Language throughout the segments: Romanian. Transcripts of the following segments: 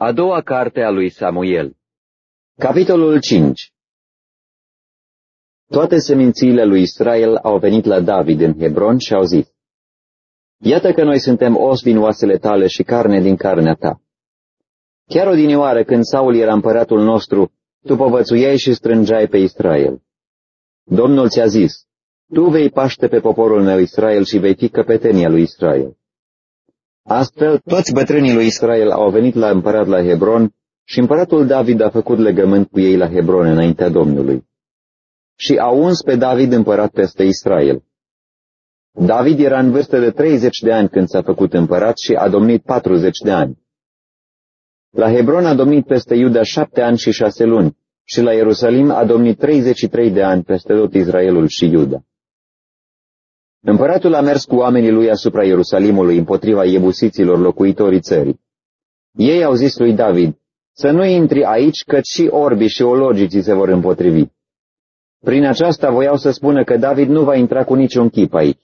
A doua carte a lui Samuel Capitolul 5 Toate semințiile lui Israel au venit la David în Hebron și au zis, Iată că noi suntem os din oasele tale și carne din carnea ta. Chiar odinioară când Saul era împăratul nostru, tu povățuiai și strângeai pe Israel. Domnul ți-a zis, tu vei paște pe poporul meu Israel și vei fi căpetenia lui Israel. Astfel, toți bătrânii lui Israel au venit la împărat la Hebron și împăratul David a făcut legământ cu ei la Hebron înaintea Domnului. Și a uns pe David împărat peste Israel. David era în vârstă de 30 de ani când s-a făcut împărat și a domnit 40 de ani. La Hebron a domnit peste Iuda șapte ani și șase luni și la Ierusalim a domnit 33 de ani peste tot Israelul și Iuda. Împăratul a mers cu oamenii lui asupra Ierusalimului împotriva iebusiților locuitorii țării. Ei au zis lui David, să nu intri aici, căci și orbii și ologicii se vor împotrivi. Prin aceasta voiau să spună că David nu va intra cu niciun chip aici.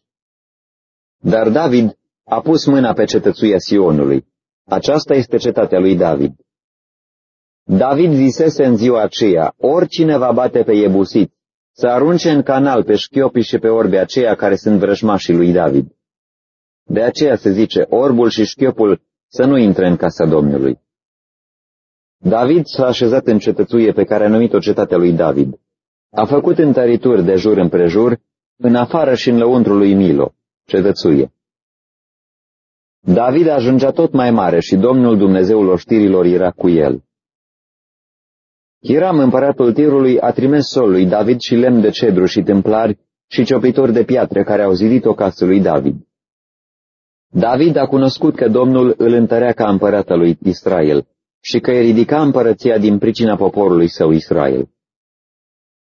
Dar David a pus mâna pe cetățuia Sionului. Aceasta este cetatea lui David. David zisese în ziua aceea, oricine va bate pe iebusit, să arunce în canal pe șchiopii și pe orbi aceia care sunt vrăjmașii lui David. De aceea se zice, orbul și șchiopul să nu intre în casa Domnului. David s-a așezat în cetățuie pe care a numit-o cetatea lui David. A făcut întărituri de jur împrejur, în afară și în lăuntrul lui Milo, cetățuie. David ajungea tot mai mare și Domnul Dumnezeul oștirilor era cu el. Hiram, împăratul Tirului, a trimis sol lui David și lemn de cedru și templari și ciopitori de piatră care au zidit o casă lui David. David a cunoscut că Domnul îl întărea ca împărat lui Israel și că îi ridica împărăția din pricina poporului său Israel.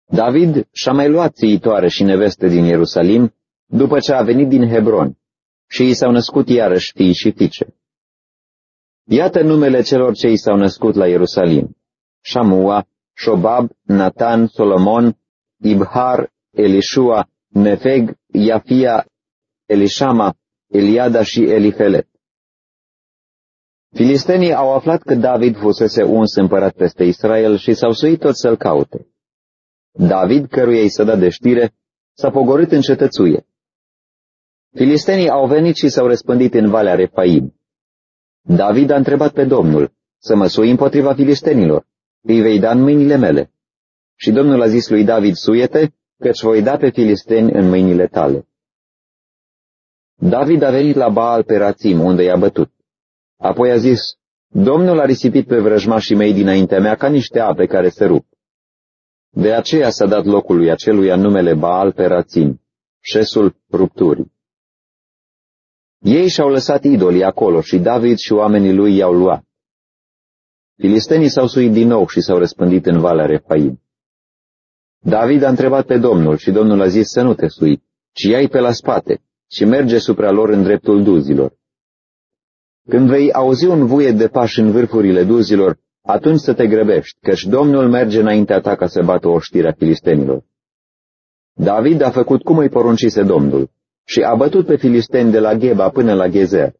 David și-a mai luat țiitoare și neveste din Ierusalim după ce a venit din Hebron și i s-au născut iarăși fii și fiice. Iată numele celor ce i s-au născut la Ierusalim. Shamua, Shobab, Natan, Solomon, Ibhar, Elishua, Nefeg, Iafia, Elishama, Eliada și Elifelet. Filistenii au aflat că David fusese uns împărat peste Israel și s-au suit tot să-l caute. David, căruia i s-a dat de știre, s-a pogorât în cetățuie. Filistenii au venit și s-au răspândit în Valea Refaim. David a întrebat pe Domnul să măsui împotriva filistenilor îi vei da în mâinile mele. Și Domnul a zis lui David, suiete, căci voi da pe filisteni în mâinile tale. David a venit la Baal pe Rațim, unde i-a bătut. Apoi a zis, Domnul a risipit pe vrăjmașii mei dinaintea mea ca niște ape care se rup. De aceea s-a dat locului aceluia numele Baal pe Rațim, șesul rupturii. Ei și-au lăsat idolii acolo și David și oamenii lui i-au luat. Filistenii s-au suit din nou și s-au răspândit în Valea Refaim. David a întrebat pe Domnul și Domnul a zis să nu te sui, ci ia pe la spate și merge supra lor în dreptul duzilor. Când vei auzi un vuiet de pași în vârfurile duzilor, atunci să te grăbești, căci Domnul merge înaintea ta ca să bată oștirea filistenilor. David a făcut cum îi poruncise Domnul și a bătut pe filisteni de la Gheba până la Gezer.